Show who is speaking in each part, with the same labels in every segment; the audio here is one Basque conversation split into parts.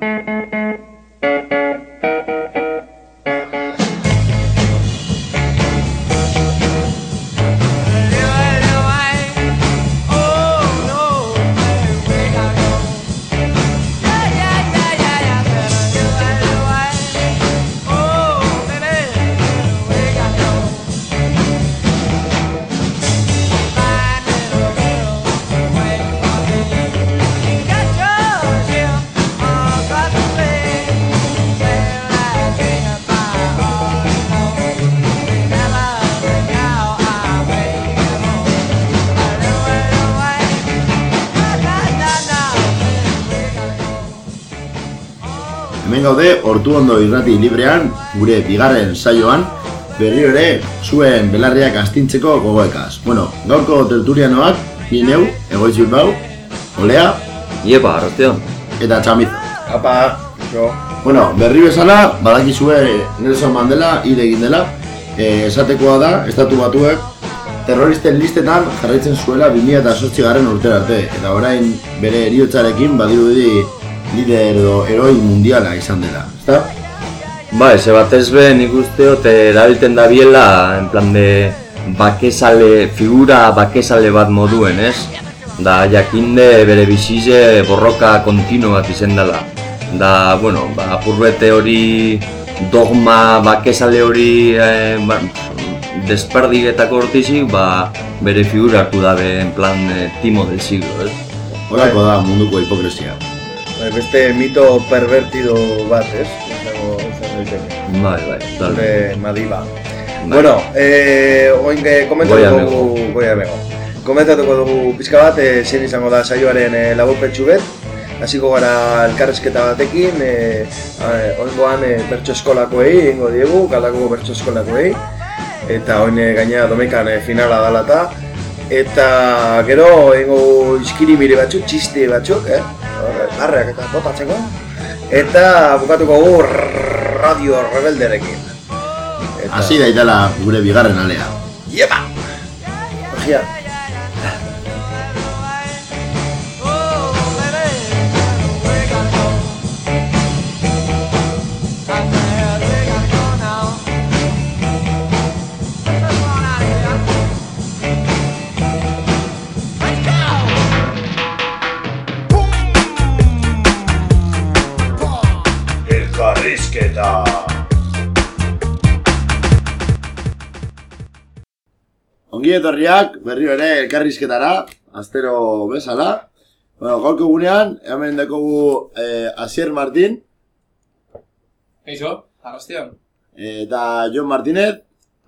Speaker 1: Hemen hortu ondo irrati librean, gure bigarren saioan, berriro ere, zuen belarriak astintzeko gogoekaz. Bueno, gaurko tertulianoak, ni neu, egoiz bilbau, olea,
Speaker 2: Iepa, arrastion.
Speaker 1: eta txamizo.
Speaker 3: Apa, jo.
Speaker 1: Bueno, berri bezala, badakizue Nelson Mandela hil egin dela, e, esatekoa da, estatu batuek, terroristen listetan jarraitzen zuela 2008 garren urtera arte, eta orain bere eriotzarekin badirudi lider edo heroi mundiala izan dela, ezta?
Speaker 2: Ba, eze batez be nik usteot erabilten da biela, en plan de bakesale, figura bakesale bat moduen, ez? Da jakinde bere bizize borroka kontinu bat izen dela. Da, bueno, ba, apurbete hori dogma bakesale hori eh, ba, desperdigetako hortizik, ba, bere figura hartu dabe en plan eh, timo del siglo, ez?
Speaker 1: Horako da munduko hipokresia.
Speaker 3: Bai, Beste mito pervertido bat, ez? Izango izan daiteke.
Speaker 2: Bai, bai, tal.
Speaker 3: Gure Madiba.
Speaker 2: Bai.
Speaker 3: Bueno, eh, oin que komentatuko dugu, goia bego. Komentatuko dugu pizka bat, eh, zein izango da saioaren eh, laburpentsu bet. Hasiko gara elkarrezketa batekin, eh, eh, oingoan eh, bertso eskolakoei, ingo diegu, galdako bertso eskolakoei. Eta oin eh, gainera domekan eh, finala dalata. Eta gero ingo iskiribiri batzuk, txiste batzuk, eh? Hor, Arreak eta botatzeko. Eta bukatuko gu Radio Rebelderekin. Eta...
Speaker 1: Hasi daitela gure bigarren alea.
Speaker 3: Iepa! Ogia,
Speaker 1: Ongi etorriak, berriro ere elkarrizketara, astero bezala. Bueno, gaurko gunean, hemen dekogu eh, Asier Martin
Speaker 4: Eixo, arrastion.
Speaker 1: eta Jon Martínez,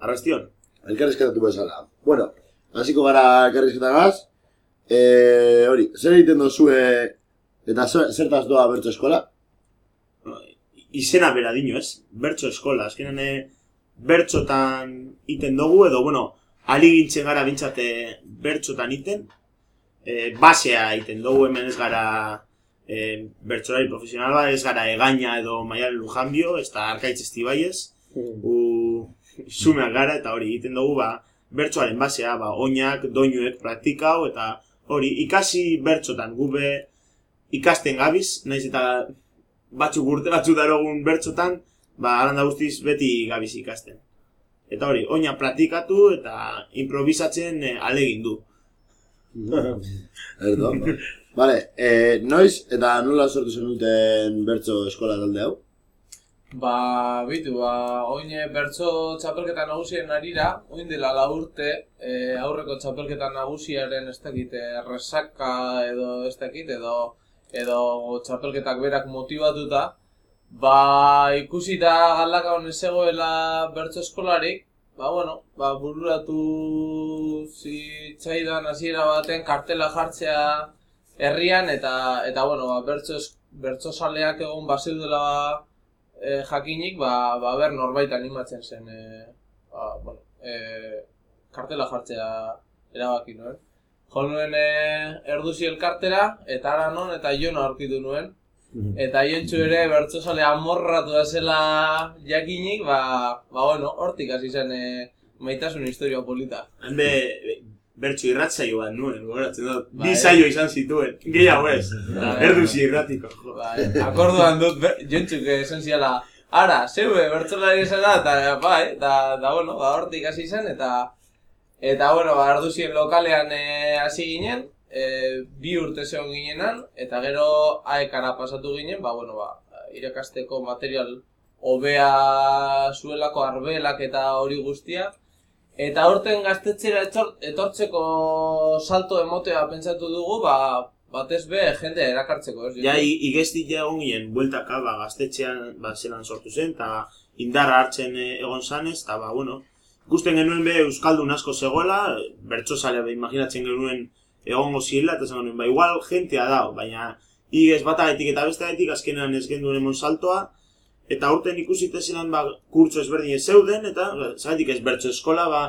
Speaker 5: Arrastion.
Speaker 1: elkarrizketatu bezala. Bueno, hasiko gara elkarrizketagaz. Eh, hori, zer egiten duzue eta zer- zertaz doa bertso eskola?
Speaker 5: Izena bera dino, ez? Bertso eskola. Azkenan eh, bertxotan iten dugu, edo, bueno, aligintzen gara bintzate bertxotan iten. E, basea iten dugu hemen ez gara e, bertsolari profesional bat, ez gara egaina edo maialen lujanbio, ez da arkaitz estibaiez. U, sumeak gara eta hori egiten dugu ba, bertsoaren basea, ba, oinak, doinuek praktikau eta hori ikasi bertsotan gube ikasten gabiz, naiz eta batzuk urte batzuk darogun bertsotan, ba, aranda guztiz beti gabiz ikasten. Eta hori, oina praktikatu eta improvisatzen eh, alegin du.
Speaker 1: Erdo. Vale, eh, noiz eta nola sortu zenuten bertso eskola talde hau?
Speaker 4: Ba, bitu, ba, oin eh, bertso txapelketa nagusien arira, oin dela la urte, e, aurreko txapelketa nagusiaren ez dakit, eh, resaka edo ez dakit, edo, edo txapelketak berak motibatuta, ba, ikusita galdaka honez zegoela bertso eskolarik, ba, bueno, ba, bururatu zitzaidan hasiera baten kartela jartzea herrian, eta, eta bueno, ba, bertso, bertso saleak egon bazeudela e, jakinik, ba, ba ber norbait animatzen zen e, ba, bueno, e, kartela jartzea erabaki nuen. Jo nuen e, erduzi elkartera, eta ara non, eta jon aurkitu nuen. Eta jontxu ere bertsozale amorratu da zela jakinik, ba, ba bueno, hortik hasi zen e, maitasun historia polita.
Speaker 5: Hande, bertso irratzaio bat nuen, goratzen dut. Bi
Speaker 4: Bai.
Speaker 5: saio izan zituen, gehiago ez. Erduzi irratiko, jo.
Speaker 4: Bai, akorduan dut, jontzuk esan ziala, ara, zeue, bertzolari zara, eta bai, da, da, bueno, ba, hortik hasi zen, eta, eta, bueno, ba, arduzien lokalean eh, hasi ginen, eh, bi urte zeon ginenan, eta gero aekara pasatu ginen, ba, bueno, ba, irakasteko material hobea zuelako arbelak eta hori guztia, Eta horten gaztetxera etor- etortzeko salto emotea pentsatu dugu, ba, batez be jende erakartzeko, ez?
Speaker 5: Ja, igesti ja egon ginen, bueltaka, ba, gaztetxean, ba, zelan sortu zen, eta indarra hartzen eh, egon zanez, eta, ba, bueno, ikusten genuen be Euskaldun asko zegoela, bertso be, imaginatzen genuen egongo ziela, eta esan genuen, ba, igual jentea da, baina igez batagetik eta bestagetik azkenean ez genduen emon saltoa, eta urten ikusite zelan, ba, kurtso ezberdin ez zeuden, eta, ba, zagatik ez bertso eskola, ba,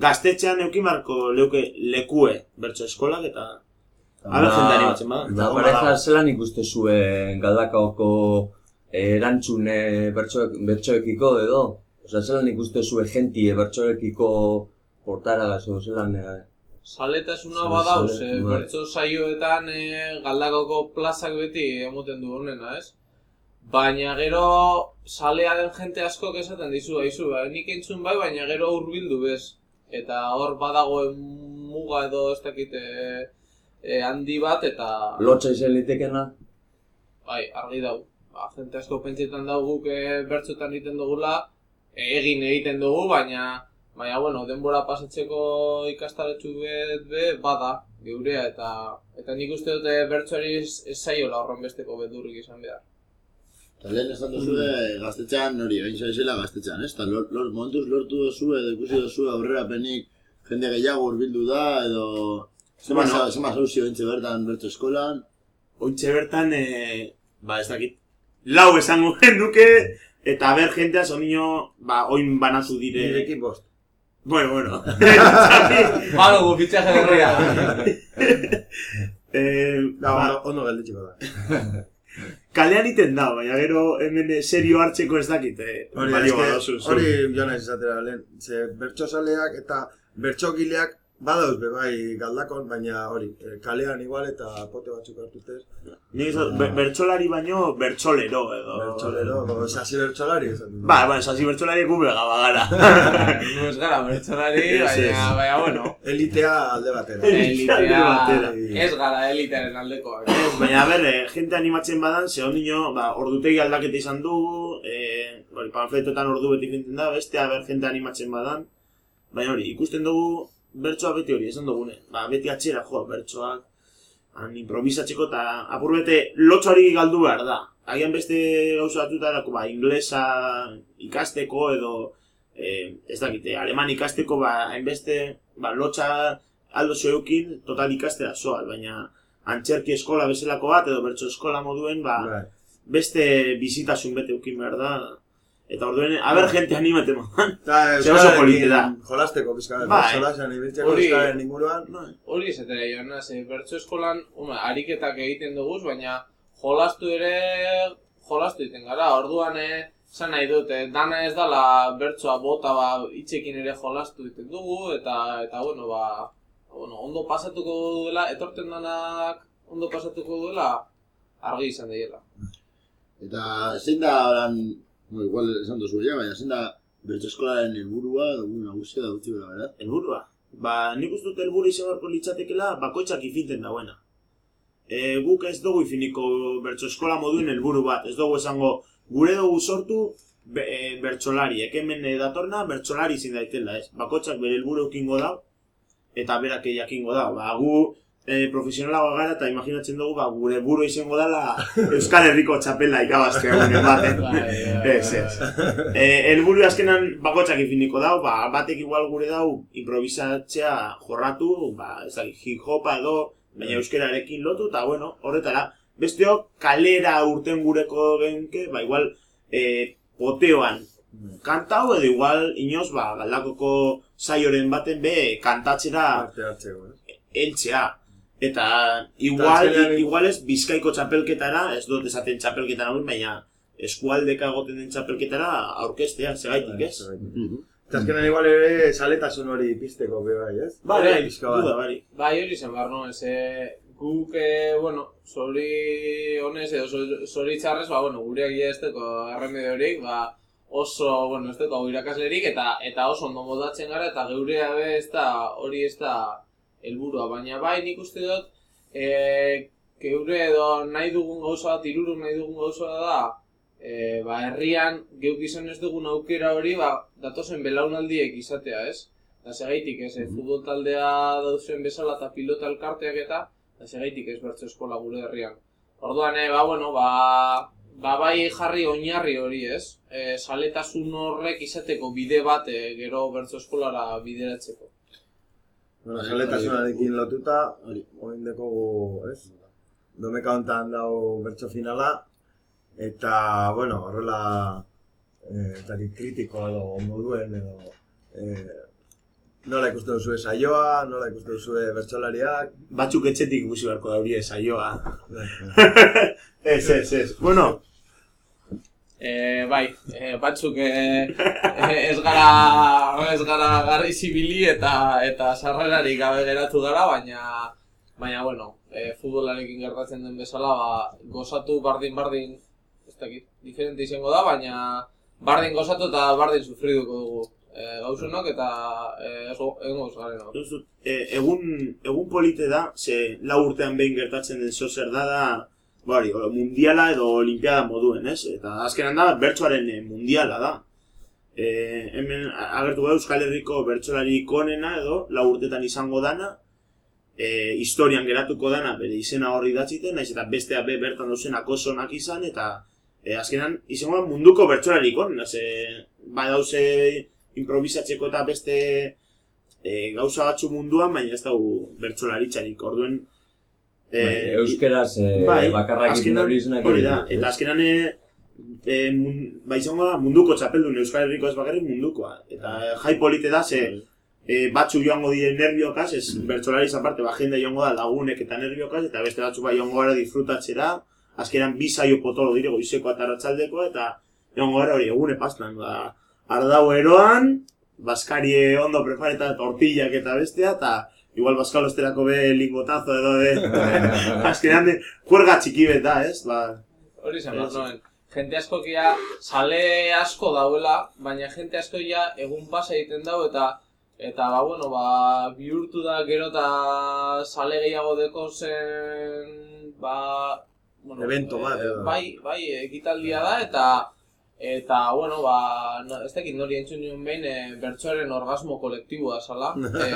Speaker 5: gaztetxean eukimarko leuke lekue bertso eskolak, eta Aber jende animatzen bada.
Speaker 2: Da,
Speaker 5: Egon
Speaker 2: pareja
Speaker 5: badago.
Speaker 2: zelan ikuste zuen galdakaoko erantzune bertsoek, bertsoekiko edo? Osa, zelan ikuste zuen jentie bertsoekiko portaragaz, o zelan... eh,
Speaker 4: Saletasuna
Speaker 2: Sale-
Speaker 4: badauz,
Speaker 2: sale,
Speaker 4: eh,
Speaker 2: bai.
Speaker 4: bertso saioetan eh, galdakoko plazak beti emoten du honena, ez? Baina gero salea den jente askok esaten dizu, haizu, ba, nik entzun bai, baina gero hurbildu bez. Eta hor badagoen muga edo ez dakit eh, eh, handi bat, eta
Speaker 2: Lotza izan litekena?
Speaker 4: bai, argi dau. Ba, jente asko pentsetan dau guk eh, bertsotan egiten dugula, eh, egin egiten dugu, baina baina bueno, denbora pasatzeko ikastaretsu bet be bada geurea eta eta nik uste dute bertsoari ez zaiola horren besteko bedurrik izan behar.
Speaker 1: Eta lehen esan duzu gaztetxean hori, egin zaizela gaztetxean, ez? Eta lor, lor, momentuz lortu duzu edo ikusi duzu aurrera penik jende gehiago hurbildu da edo... Zema
Speaker 5: Bueno.
Speaker 1: zema zauzio entxe bertan bertu eskolan.
Speaker 5: Ointxe bertan, e, ba ez dakit, lau esango genuke, eta ber jentea sonio, ba, oin banatu dire.
Speaker 3: Nirekin bost.
Speaker 5: Bueno, bueno.
Speaker 4: Badugu fitxaje berria.
Speaker 5: e,
Speaker 3: Da,
Speaker 5: ba,
Speaker 3: ondo, gelditxiko da.
Speaker 5: kalean iten da, baina gero hemen eh, serio hartzeko ez dakit.
Speaker 3: Hori,
Speaker 5: balio
Speaker 3: eske,
Speaker 5: badozu, zu.
Speaker 3: hori jo naiz esatera lehen, ze bertsozaleak eta bertsogileak badauz be bai galdakon, baina hori, eh, kalean igual eta pote batzuk hartutez.
Speaker 5: Ez dut, be- bertsolari baino bertsolero edo.
Speaker 3: Bertsolero, o sasi bertsolari esan.
Speaker 5: Ba, bueno, sasi bertsolari gu bega bagara.
Speaker 4: Nu ez gara
Speaker 5: ez.
Speaker 4: baina, baina, bueno,
Speaker 3: Elitea alde batera.
Speaker 4: elitea,
Speaker 5: batera.
Speaker 4: ez gara elitearen aldekoak.
Speaker 5: Baina, ber, eh, jente animatzen badan, ze ondino, ba, ordutegi aldaketa izan dugu, eh, hori, panfletotan ordu beti finten da, bestea, ber, jente animatzen badan. Baina hori, ikusten dugu, bertsoa beti hori, esan dugune. Ba, beti atxera, jo, bertsoak, han improvisatzeko, eta apur bete, lotxari galdu behar da. Agian beste gauza batutarako, ba, inglesa ikasteko edo, eh, ez dakite, aleman ikasteko, ba, hainbeste, ba, lotxa aldo zeukin, total ikastera soal, baina antzerki eskola bezalako bat, edo bertso eskola moduen, ba,
Speaker 3: Bai.
Speaker 5: beste bizitasun bete eukin behar da. Eta orduen, aber jente animaten modan.
Speaker 3: Eta
Speaker 5: Ze oso polite da.
Speaker 3: Jolasteko pizka bat,
Speaker 5: Bai.
Speaker 3: jolasean ibiltzeko euskaren inguruan.
Speaker 4: Hori esatera joan naz, eh, bertso eskolan, uma, ariketak egiten dugu, baina jolastu ere, jolastu egiten gara, orduan eh, Zan nahi dut, eh, dana ez dala bertsoa bota ba, itxekin ere jolastu egiten dugu, eta, eta bueno, ba, bueno, ondo pasatuko duela, etorten danak ondo pasatuko duela, argi izan daiela.
Speaker 1: Eta zein da oran, no, igual esan duzu ja, baina zein da bertso eskolaren helburua, dugu nagusia da utzi bera?
Speaker 5: Helburua. Ba, nik uste dut helburu izan beharko litzatekela bakoitzak ifinten dauena. E, guk ez dugu ifiniko bertso eskola moduen helburu bat. Ez dugu esango gure dugu sortu be, e, bertsolari. Hemen e, datorna bertsolari izin daitela, ez? Bakoitzak bere helburu ekingo da eta berak jakingo da. Ba, gu e, profesionalagoa gara eta imaginatzen dugu ba, gure buru izango dela Euskal Herriko txapela ikabaztea egunen baten.
Speaker 4: Bai,
Speaker 5: Ez, ez. Eh, helburu azkenan bakoitzak ifiniko dau, ba, batek igual gure dau improvisatzea jorratu, ba, ez hip hopa edo, baina euskerarekin lotu, eta bueno, horretara, besteok kalera urten gureko genke, ba, igual, eh, poteoan kantau edo igual inoz, ba, galdakoko saioren baten be kantatzera
Speaker 3: eh?
Speaker 5: heltzea. Eta igual,
Speaker 3: azkenean-
Speaker 5: igual ez bizkaiko txapelketara, ez dut esaten txapelketara hori, baina eskualdeka egoten den txapelketara aurkestea, segaitik, ez?
Speaker 3: Zergatik.
Speaker 1: Mhm.
Speaker 3: Eta azkenan igual ere saletasun hori pizteko be bai, ez?
Speaker 5: Bai, bai,
Speaker 3: bat.
Speaker 5: duda, bai.
Speaker 4: Bai, hori zen behar nuen, ze guk, eh, bueno, zori honez edo zori- txarrez, ba, bueno, gure egia ez deko erremediorik, ba, oso, bueno, ez deko irakaslerik, eta eta oso ondo modatzen gara, eta geure abe ez da, hori ez da helburua, baina bai nik uste dut, e, geure edo nahi dugun gauza bat, iruruk nahi dugun gauza da, e, ba, herrian geuk izan ez dugun aukera hori, ba, datozen belaunaldiek izatea, ez? Eta segaitik ez, eh, futbol taldea dauzen bezala eta pilota elkarteak eta, eta segaitik ez bertso eskola gure herrian. Orduan, eh, ba, bueno, ba, ba bai jarri oinarri hori ez, e, saletasun horrek izateko bide bat eh, gero bertso eskolara bideratzeko.
Speaker 3: Bueno, saletasunarekin lotuta, oin dekogu, ez? Domeka hontan dago bertso finala, eta, bueno, horrela, eh, dakit kritiko edo moduen edo, eh, nola ikusten duzue saioa, nola ikusten duzue bertsolariak,
Speaker 5: Batzuk etxetik ikusi beharko da hori saioa. Ez, ez, ez. Bueno,
Speaker 4: E, bai, e, batzuk e, e, ez gara ez gara garri zibili eta eta sarrerarik gabe geratu gara, baina baina bueno, e, futbolarekin gertatzen den bezala, ba, gozatu bardin bardin, ez dakit, diferente izango da, baina bardin gozatu eta bardin sufriduko dugu. E, gauzunok eta e, egongo.
Speaker 5: Uste dut, e, egun, egun polite da, ze lau urtean behin gertatzen den zozer da da, bari, mundiala edo olimpiada moduen, ez? Eta azkenan da, bertsoaren eh, mundiala da. E, hemen agertu gara Euskal Herriko bertsolari ikonena edo lau urtetan izango dana, e, historian geratuko dana bere izena horri datziten, naiz eta bestea be bertan dauzenak oso onak izan, eta e, azkenan izango munduko bertsolari ikonena, ze ba dauze improvisatzeko eta beste e, gauza batzu munduan, baina ez dugu bertsolaritzarik, orduen...
Speaker 2: Bai, Euskeraz eh, bakarrak egiten
Speaker 5: azkenan-
Speaker 2: hori
Speaker 5: da, eta azkenan e, e, mun, ba izango da munduko txapeldun Euskal Herriko ez bakarrik mundukoa. Eta jai polite da, ze e, batzu joango dire nerviokaz, ez bertsolariz aparte, ba jende joango da lagunek eta nerviokaz, eta beste batzu ba joango gara disfrutatzera, azkenan bi saio potolo dire goizeko eta arratsaldeko eta joango gara hori egune pastan, ba, ardau eroan, baskarie ondo prepareta tortillak eta bestea, eta igual baskalosterako be lingotazo edo de, azkenan de, kuerga txiki bet da, ez? Ba,
Speaker 4: Hori zen. Jente asko kia, sale asko dauela, baina jente asko ja egun pasa egiten dau eta eta ba bueno, ba bihurtu da gero eta sale gehiago deko zen ba bueno,
Speaker 3: Evento bat, edo.
Speaker 4: bai, bai, ekitaldia da eta eta bueno, ba no, ez dakit nori entzun nion behin e, bertsoaren orgasmo kolektiboa zala. e,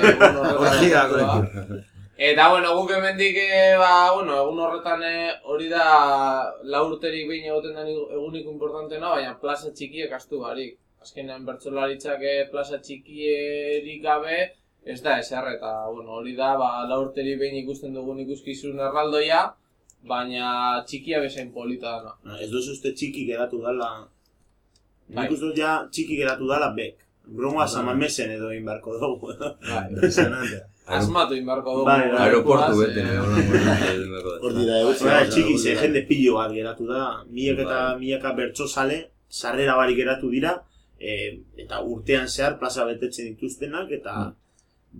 Speaker 3: Orgia
Speaker 4: egitua.
Speaker 3: kolektiboa.
Speaker 4: Eta, bueno, guk hemendik, eh, ba, bueno, egun horretan eh, hori da lau urterik behin egoten den egunik importantena, baina plaza txikiek astu barik. Azkenean bertsolaritzak eh, plaza txikierik gabe, ez da eser, eta, bueno, hori da, ba, lau urterik behin ikusten dugun ikuskizun erraldoia, baina txikia bezain polita dana.
Speaker 5: ez duzu uste txiki geratu dala,
Speaker 4: Bai.
Speaker 5: nik uste ja txiki geratu dala bek. Brongoa samamesen edo egin beharko dugu.
Speaker 4: Bai.
Speaker 3: Impresionante.
Speaker 4: Asmatu inbarko dugu.
Speaker 5: Bai, bai.
Speaker 2: Aeroportu bete,
Speaker 1: Hor dira, eutzi.
Speaker 5: Bai, txiki ze jende pilo bat geratu da, milaka eta milaka bertso sale, sarrera barik geratu dira, e, eta urtean zehar plaza betetzen dituztenak, eta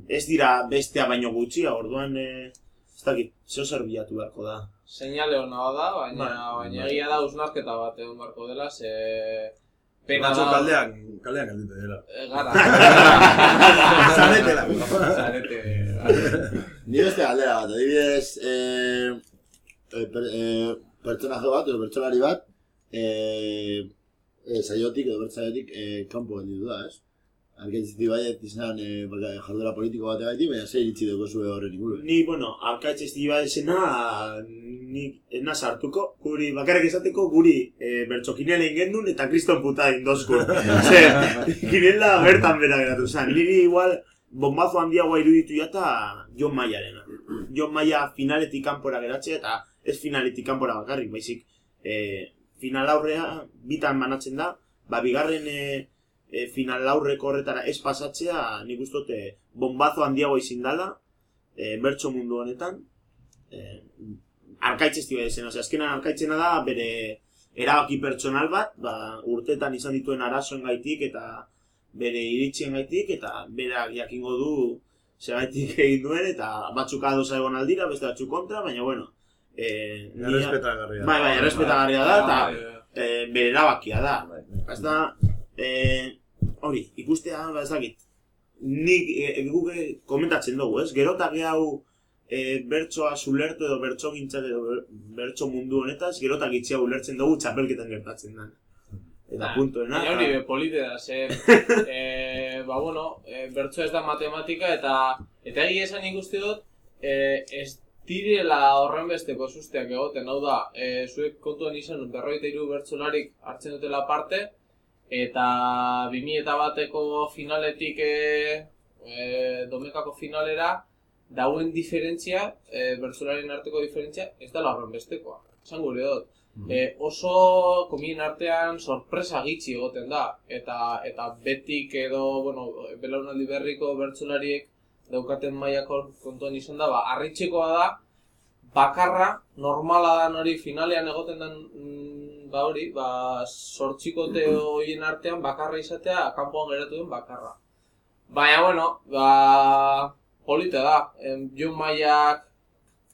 Speaker 5: ez dira bestea baino gutxia, orduan, e, ez dakit, zeo zer bilatu beharko da.
Speaker 4: Seinale hona da, baina,
Speaker 5: Bai.
Speaker 4: baina egia da usnarketa bat egon beharko dela, ze... Pena
Speaker 3: Batzo
Speaker 4: da...
Speaker 3: kaldean, kaldean galditu dela.
Speaker 4: Eh, Gara.
Speaker 3: Zaretela.
Speaker 4: Zarete.
Speaker 1: Ni beste galdera bat, adibidez, eh, eh, per, eh, pertsonaje bat, edo pertsonari bat, eh, eh, saiotik edo bertsaiotik eh, kanpo gelditu da, ez? Arkaitzitik bai izan eh, baka- jarduera politiko bat egaitik, baina ze iritsi dugu zue horren inguruen.
Speaker 5: Ni, bueno, arkaitz ez diba esena, ni ena sartuko, guri, bakarrik esateko, guri e, bertso kinela ingendun eta kriston puta indozku. Ze, kinela bertan bera geratu zen. Niri igual, bombazo handiagoa iruditu jata Jon Maiarena. Jon Maia finaletik kanpora geratzea eta ez finaletik kanpora bakarrik, baizik e, final aurrea bitan banatzen da, ba bigarren e, e, final aurreko horretara ez pasatzea nik uste dut e, bombazo handiagoa izin dala e, bertso mundu honetan e, arkaitz ez dira zen, azkenan arkaitzena da bere erabaki pertsonal bat, ba, urtetan izan dituen arazoen gaitik eta bere iritzien gaitik eta berak jakingo du segaitik egin duen eta batzuk ados egon aldira, beste batzuk kontra, baina bueno. Eh,
Speaker 3: Errespetagarria.
Speaker 5: Bai, bai, errespetagarria da eta eh, bere erabakia da. Ez da, eh, hori, ikustea, ba, ez dakit. Nik e, guk eh, komentatzen dugu, ez? Gero eta gehiago e, bertsoa zulertu edo bertso gintzat edo ber- bertso mundu honetaz, gero eta gitxia ulertzen dugu txapelketan gertatzen da. Eta
Speaker 4: Nah,
Speaker 5: puntuena.
Speaker 4: Baina hori
Speaker 5: eta-
Speaker 4: be polite da, ze, e, ba bueno, e, bertso ez da matematika eta eta egia esan ikusti dut, e, ez direla horren besteko susteak egoten, hau da, e, zuek kontuan izan berroita hiru bertsolarik hartzen dutela parte, eta 2000 eta bateko finaletik e, e, domekako finalera, dauen diferentzia, e, bertsolarien arteko diferentzia, ez dela horren bestekoa. Esan gure dut. E, oso komien artean sorpresa gitxi egoten da eta eta betik edo bueno, belaunaldi berriko bertsolariek daukaten mailako kontuan izan da, ba, harritzekoa da bakarra normala dan hori finalean egoten den mm, ba hori, ba sortxikote horien artean bakarra izatea kanpoan geratu den bakarra. Baina bueno, ba polita da. Em, Jon mailak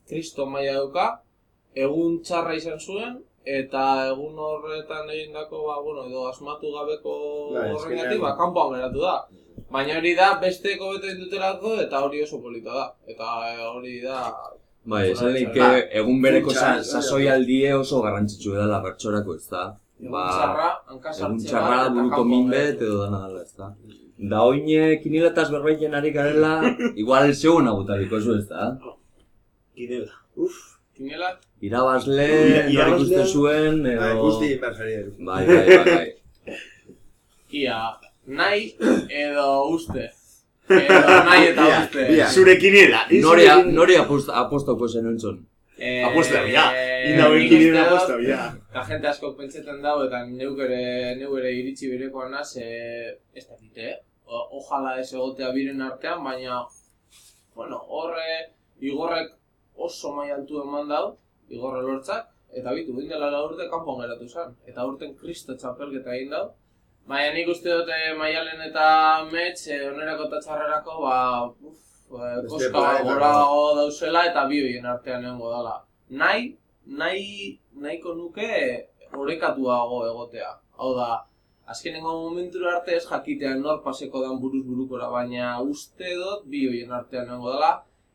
Speaker 4: kristo maila dauka, egun txarra izan zuen, eta egun horretan egindako, ba, bueno, edo asmatu gabeko
Speaker 3: Bai,
Speaker 4: horrengatik, ba, kanpoan geratu da. Baina hori da, besteko bete ditutelako, eta hori oso polita da. Eta eh, hori da...
Speaker 2: Bai, esan nik
Speaker 5: Ba,
Speaker 2: egun bereko
Speaker 3: funtsa,
Speaker 2: sa- sasoialdie oso garrantzitsu dela bertsorako, ez da? Ba,
Speaker 4: txarra, hankasartze
Speaker 2: egun txarra, buruko minbet edo dana dela, ez da? Da oine kiniletaz berbaiten ari garela, igual segun agutariko zu, ez da?
Speaker 5: Kidela. Uf.
Speaker 4: Kinelak,
Speaker 2: Irabazle,
Speaker 5: Ira-
Speaker 2: nori
Speaker 5: irabazlea-
Speaker 2: ikuste zuen,
Speaker 3: Bai,
Speaker 2: edo...
Speaker 3: guzti inbergerier.
Speaker 2: Bai, bai, bai, bai.
Speaker 4: ia, nahi edo uste. Nahi eta uste.
Speaker 5: Zure kiniela. i
Speaker 2: Nori,
Speaker 5: zure kiniela.
Speaker 2: nori apost, apostoko zen entzun.
Speaker 4: Eh,
Speaker 5: Apuesta,
Speaker 4: eh, nik uste
Speaker 5: kiniela
Speaker 4: dut,
Speaker 5: apuesta, ja.
Speaker 4: La gente asko pentsetan dago eta neuk ere, neu ere iritsi berekoa naz, e, ez da dite, eh? Ojala ez egotea biren artean, baina, bueno, horre, igorrek oso mai altu eman dau, igorre lortzak, eta bitu, egin dela lau urte kanpoan geratu zen, eta urten kristo txapelketa egin dau. Baina nik uste dute maialen eta mets, e, onerako eta txarrerako, ba, uf, e,
Speaker 3: Beste
Speaker 4: koska gorago dauzela eta bi horien artean egongo dala. Nahi, nahi, nahiko nuke orekatuago egotea. Hau da, azkenengo momentura arte ez jakitea nor paseko dan buruz burukora, baina uste dut bi horien artean egongo dela.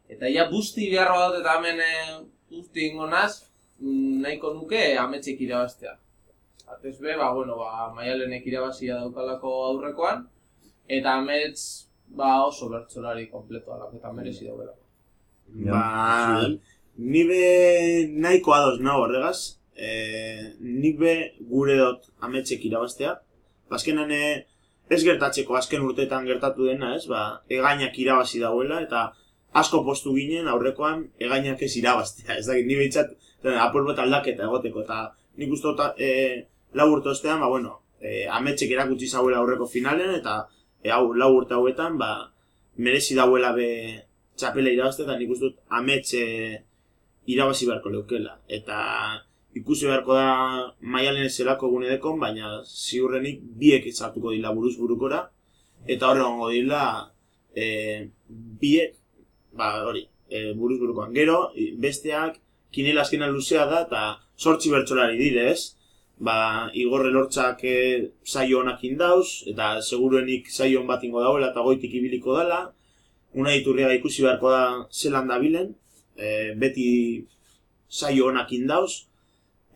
Speaker 4: Eta ja busti beharra dut eta hemen eh, guzti ingo naz, mm, nahiko nuke ametsek irabaztea. Atez be, ba, bueno, ba, maialenek irabazia daukalako aurrekoan, eta amets ba, oso bertsolari kompleto alako eta merezi daudela.
Speaker 5: Ba, ni be nahiko ados nago horregaz. E, nik be gure dut ametsek irabaztea. Azkenan e, ez gertatzeko azken urteetan gertatu dena, ez? Ba, egainak irabazi dauela eta asko postu ginen aurrekoan egainak ez irabaztea. Ez dakit, ni behintzat eh, apur bat aldaketa egoteko eta nik uste dut e, lau urte ostean, ba, bueno, e, ametsek erakutsi zauela aurreko finalen eta e, hau, lau urte hauetan, ba, merezi dauela be txapela irabazte eta nik dut amets e, irabazi beharko leukela. Eta ikusi beharko da maialen zelako gune dekon, baina ziurrenik biek sartuko dila buruz burukora. Eta horre gongo dila e, biek, ba hori, e, buruz burukoan. Gero, besteak kinela azkenan luzea da eta sortzi bertsolari dire ez. Ba, igorre lortzak e, saio honak indauz, eta seguruenik saio on bat ingo dauela eta goitik ibiliko dela. Una iturria ikusi beharko da zelan dabilen, e, beti saio honak indauz,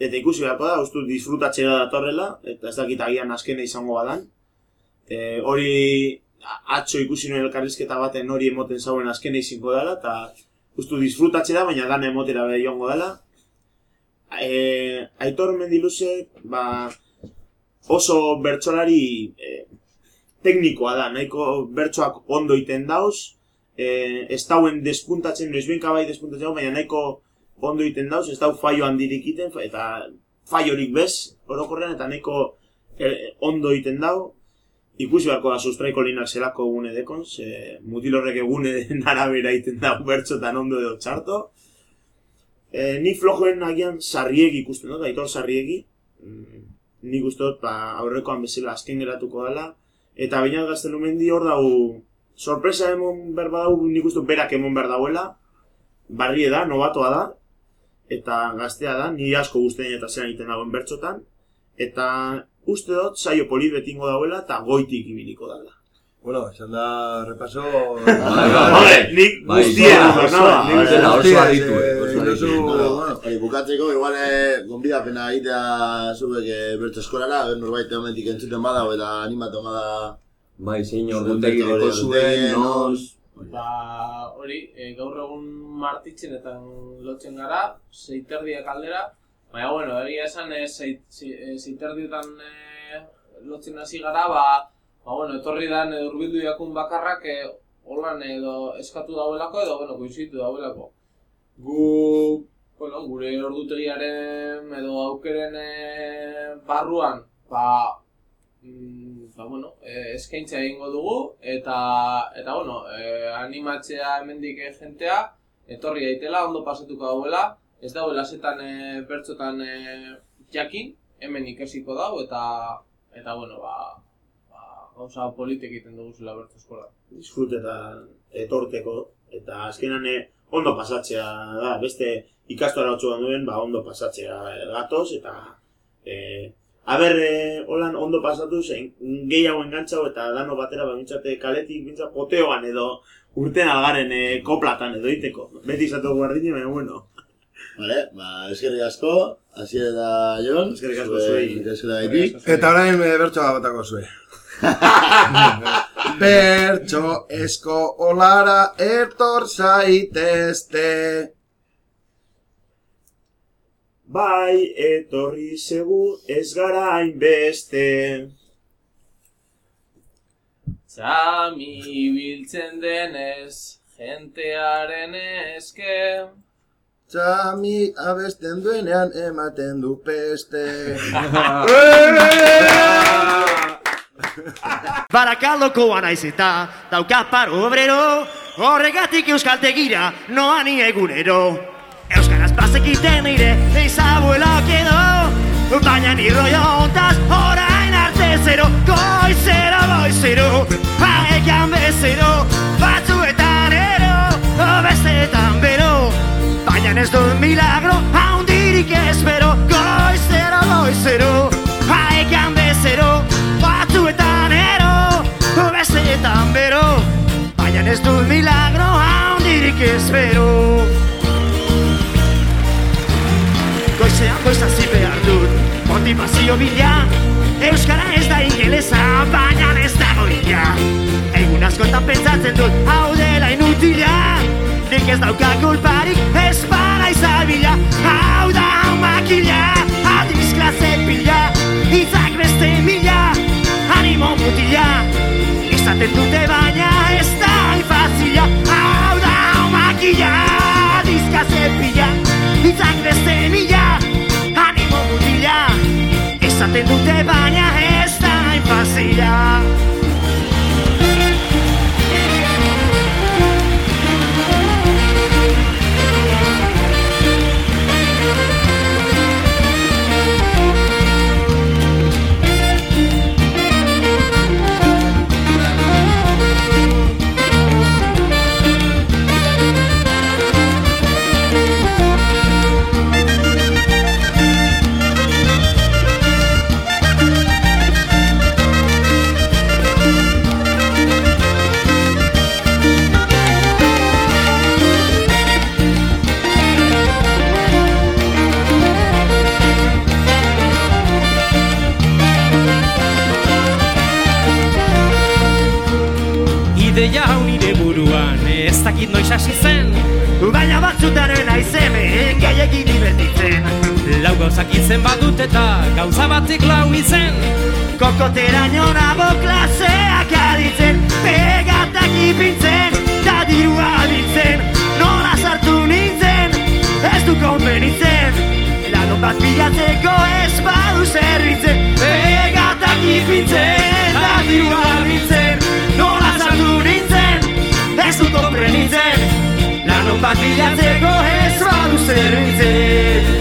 Speaker 5: eta ikusi beharko da, uste dut disfrutatzera datorrela, eta ez dakit agian azkena izango badan. E, hori a- atzo ikusi nuen elkarrizketa baten hori emoten zauen azkena izango dela, eta uste dut disfrutatzera, baina dan emotera be joango dela. E, Aitor Mendiluze, ba, oso bertsolari e, teknikoa da, nahiko bertsoak ondo iten dauz, e, ez dauen despuntatzen, noiz benka bai despuntatzen baina nahiko ondo iten dauz, ez dau faio handirik iten, eta faiorik bez, orokorrean, eta nahiko e, ondo iten dau. Ikusi beharko da sustraiko linak zelako gune dekon, ze mutilorrek egune arabera iten dau bertxotan ondo edo txarto. E, ni flojoen agian sarriegi ikusten dut, aitor sarriegi. Mm, nik uste dut, ba, aurrekoan bezala azken geratuko dela, Eta baina gaztelumendi hor dago, sorpresa emon behar badau, nik uste berak emon behar dauela, barrie da, novatoa da, eta gaztea da, ni asko guztien eta zeran egiten dagoen bertxotan, eta uste dut saio polit betingo dauela eta goitik ibiliko dela.
Speaker 3: Bueno, esan da repaso...
Speaker 5: Hombre, nik
Speaker 2: Bai,
Speaker 5: guztien,
Speaker 2: bai,
Speaker 5: no? Nik guztien.
Speaker 2: Bai,
Speaker 3: eh,
Speaker 2: oso
Speaker 3: egin duzu,
Speaker 1: Hori, bukatzeko, igual eh, gonbidapena egitea zuek eh, bertso eskolara, ber norbait momentik entzuten badago eta animatu bada
Speaker 2: Bai, zein ordutegi deko
Speaker 1: hori,
Speaker 2: zuen, nos...
Speaker 4: Ba, hori, e, gaur egun martitzen eta lotzen gara, zeiterdiak aldera. Baina, bueno, egia esan, e, zeit, zei- zeiterdietan e, lotzen hasi gara, ba, ba, bueno, etorri dan edo urbildu jakun bakarrak e, holan edo eskatu dauelako edo, bueno, koizitu dauelako. Gu, bueno, gure ordutegiaren edo aukeren e, barruan, ba, mm, ba, bueno, e, eskaintza egingo dugu eta eta bueno, e, animatzea hemendik jentea etorri daitela, ondo pasatuko dauela, ez dauela zetan e, bertzotan e, jakin, hemen ikasiko dau eta eta bueno, ba, ba gauza politik egiten dugu zela bertzo eskola.
Speaker 5: disfrutetan etorteko eta azkenan eh, ondo pasatzea da, beste ikastola otsuan duen, ba ondo pasatzea gatoz eta eh, Aber, eh, holan ondo pasatu zein gehiago engantzau eta dano batera bamintzate kaletik bintza poteoan edo urten algaren eh, koplatan edo iteko. Beti izatu guardine, baina bueno.
Speaker 1: Vale, ba, eskerrik asko, hasiera da Jon.
Speaker 5: Eskerrik asko zuei.
Speaker 1: ikasgela gaitik.
Speaker 3: Eta orain e, bertsoa batako zue. Bertso esko olara etor zaitezte.
Speaker 5: Bai, etorri segu ez gara hainbeste.
Speaker 4: Txami biltzen denez, jentearen eske.
Speaker 3: Txami abesten duenean ematen du peste.
Speaker 6: Barakaldokoa naiz eta dauka paro obrero Horregatik euskaltegira noa ni egunero. Euskaraz bazekiten nire eizabuelak edo Baina ni rollo hontaz orain arte zero Goizero, goizero, haekan bezero Batzuetan ero, besteetan bero. Baina ez dut milagro, haundirik espero Goizero, goizero, Ez dut milagro, haundirik espero. Goizean goizazi behar dut Motivazio bila Euskara ez da ingelesa Baina ez da goila Egun askotan pentsatzen dut Hau dela inutila Nik ez dauka kulparik Ez bada izabila Hau da makila Aldiz klase pila Itzak beste mila Animo mutila. Izaten dute baina Ez da hain fazila Hau da makila Aldiz klase pila Itzak beste mila Animo mutila. Esaten dute baina ez da hain fazila
Speaker 7: Zatzeko ez
Speaker 6: badu zerritzen. Begatak ipintzen Da diru garritzen Nola zaldu nintzen Ez dut oprenitzen Lanon bat bilatzeko ez badu zerritzen.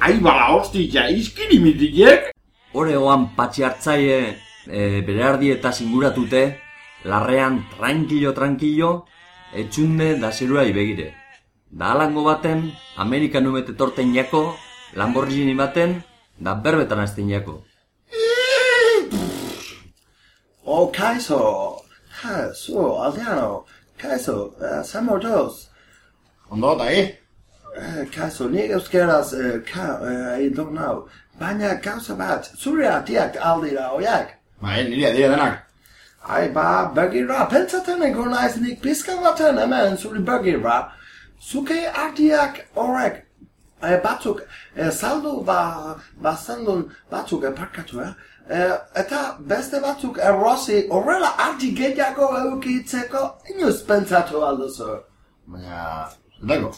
Speaker 6: Ahí va la
Speaker 8: hostia, es que.
Speaker 2: Oregoan patxi hartzaile e, bere ardi eta singuratute, larrean tranquilo tranquilo, etxunde da zerua ibegire. Da alango baten, Amerikan umete torten jako, Lamborghini baten, da berbetan azten jako.
Speaker 9: Oh, Kaiso. Kaiso, Aldeano. Kaiso, uh, Samuel Dos.
Speaker 1: Ondo, eta eh?
Speaker 9: Uh, Kaiso, nik euskeraz, uh, ka, uh, I don't know. Baina gauza bat, zure atiak aldira oiak.
Speaker 1: Ba, eh, nire adire denak.
Speaker 9: Ai, ba, begira, pentsaten ego naiz nik pizka baten hemen zure begira. Zuke ardiak horrek, e, batzuk, e, saldu ba, ba sandun batzuk eparkatu, eh? E, eta beste batzuk errosi horrela ardi gehiago eukitzeko inoz pentsatu alduzu.
Speaker 1: Baina, zetako?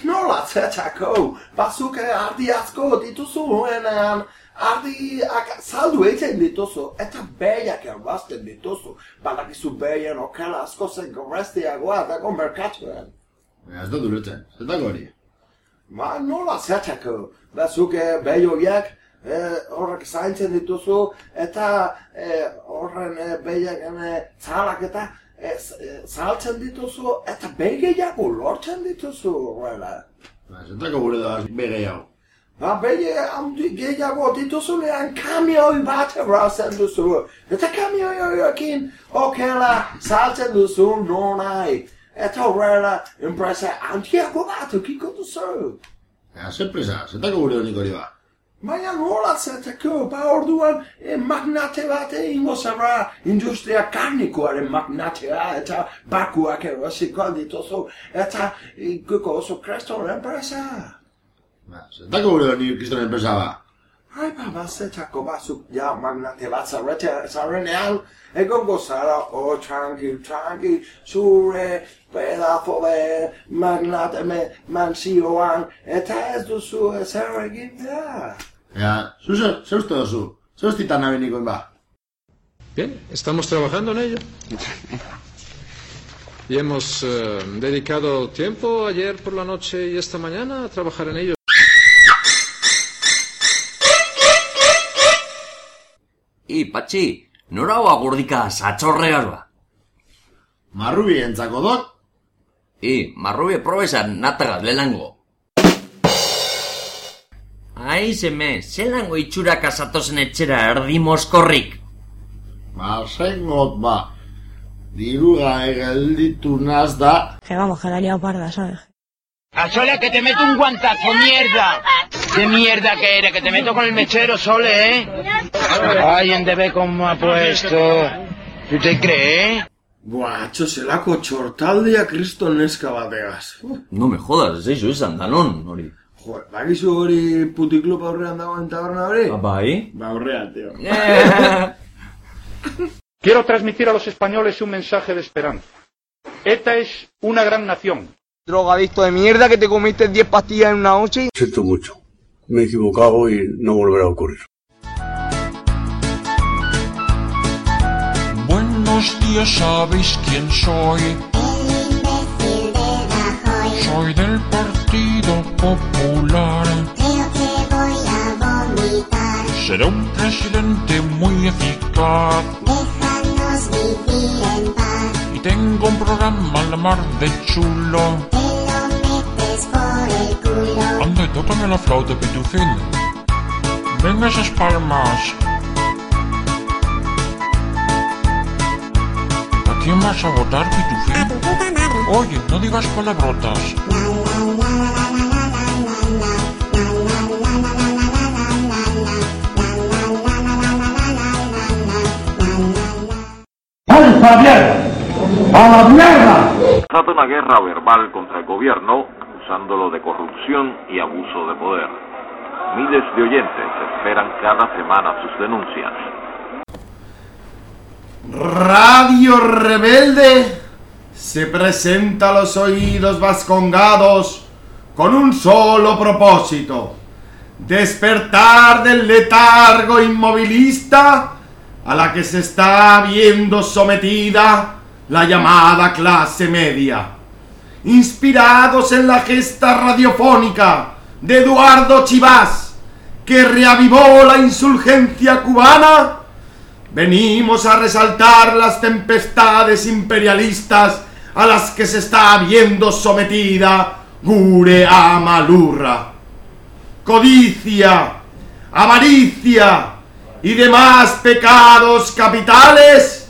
Speaker 9: Nola zetako, batzuk ardi asko dituzu huenean, ardiak saldu egiten dituzu, eta behiak errazten dituzu. Badakizu behien okela asko zen gorrestiagoa dago merkatuen.
Speaker 1: Baina, ez dut ulertzen. Zetako hori?
Speaker 9: Ba, nola zetako, batzuk eh, behi horiek, eh, horrek zaintzen dituzu, eta eh, horren eh, behiak eh, zalak eta eh, z- eh, dituzu, eta behi gehiago lortzen dituzu, horrela.
Speaker 1: Baina, zetako gure da bege hau.
Speaker 9: Ba, behi handi gehiago dituzunean kamioi bat errazen duzu, eta kamioi horiekin okela saltzen duzu nonai. Eta horrela, enpresa handiago bat ukiko duzu.
Speaker 1: Baina, sorpresa, zetako gure honik hori ba.
Speaker 9: Baina nola zetako, ba orduan e, magnate bat egingo zara industria karnikoaren magnatea eta bakuak erosiko dituzu eta ikuko oso kreston enpresa.
Speaker 1: Baina, zetako gure honi kriston enpresa ba.
Speaker 9: Ai, ba, ba, zetako bazuk ja magnate bat zarete, zarenean, egongo zara, o, tranqui, tranqui, zure pedazo de magnate me, mansioan, eta ez duzu ezer egin da.
Speaker 1: Baina, zu zer, zer uste duzu? Zer uste tan nabenikoen ba?
Speaker 10: Bien, estamos trabajando en ello. Y hemos eh, dedicado tiempo ayer por la noche y esta mañana a trabajar en ello.
Speaker 2: I, patxi, nora hoa gordika satxorreaz ba?
Speaker 1: Marrubi entzako dok?
Speaker 2: I, marrube probesan natagaz lelango. Ai, seme, zelango itxuraka zatozen etxera erdi moskorrik.
Speaker 1: Ba, zengot ba. Diruga egelditu naz da.
Speaker 11: Que vamos, que la liado parda, ¿sabes?
Speaker 12: A Sole, que te meto un guantazo, mierda. ¿Qué mierda que eres? Que te meto con el mechero, Sole, ¿eh? Ay, en debe cómo ha puesto. ¿Tú te crees?
Speaker 9: Buah, atxo, zelako txortaldia kriston neska bategaz.
Speaker 2: No me jodas, ez eizu esan danon, hori.
Speaker 9: Jo, bakizu hori putiklup aurrean dagoen taberna hori?
Speaker 2: Bai?
Speaker 9: Ba, aurrean, tio.
Speaker 13: Quiero transmitir a los españoles un mensaje de esperanza. ETA es una gran nación.
Speaker 12: Drogadicto de mierda que te comiste 10 pastillas en una noche.
Speaker 14: Siento mucho. Me he equivocado y no volverá a ocurrir.
Speaker 15: Buenos días, ¿sabéis quién soy? Soy del Partido Popular.
Speaker 16: Creo que voy a vomitar.
Speaker 15: Seré un presidente muy eficaz.
Speaker 16: Déjanos vivir en paz.
Speaker 15: Y tengo un programa a la mar de chulo.
Speaker 16: Te lo metes por el culo.
Speaker 15: Tócame la flauta, pitufín. Venga esas palmas. ¿A quién vas a votar, pitufín? Oye, no digas palabrotas.
Speaker 8: ¡Alfa mierda! ¡A la mierda!
Speaker 17: Trata una guerra verbal contra el gobierno, acusándolo de corrupción y abuso de poder. Miles de oyentes esperan cada semana sus denuncias.
Speaker 18: Radio Rebelde se presenta a los oídos vascongados con un solo propósito, despertar del letargo inmovilista a la que se está viendo sometida la llamada clase media. Inspirados en la gesta radiofónica de Eduardo Chivás que reavivó la insurgencia cubana, venimos a resaltar las tempestades imperialistas a las que se está viendo sometida Gure Amalurra. Codicia, avaricia y demás pecados capitales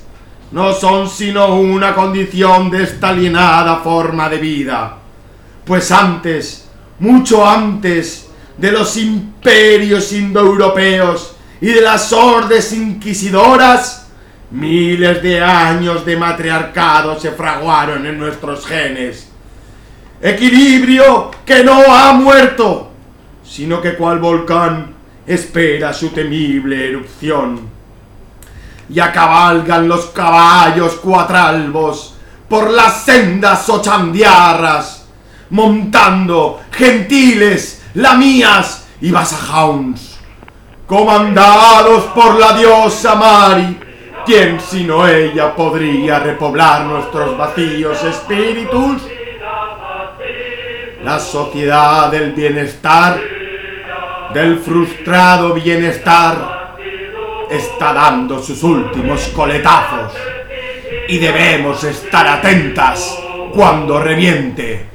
Speaker 18: no son sino una condición de esta alienada forma de vida. Pues antes, mucho antes de los imperios indoeuropeos y de las hordes inquisidoras, miles de años de matriarcado se fraguaron en nuestros genes. Equilibrio que no ha muerto, sino que cual volcán espera su temible erupción. Ya cabalgan los caballos cuatralbos por las sendas ochandiarras, montando gentiles, lamías y vasajauns, comandados por la diosa Mari, quien sino ella podría repoblar nuestros vacíos espíritus. La sociedad del bienestar, del frustrado bienestar, está dando sus últimos coletazos y debemos estar atentas cuando reviente.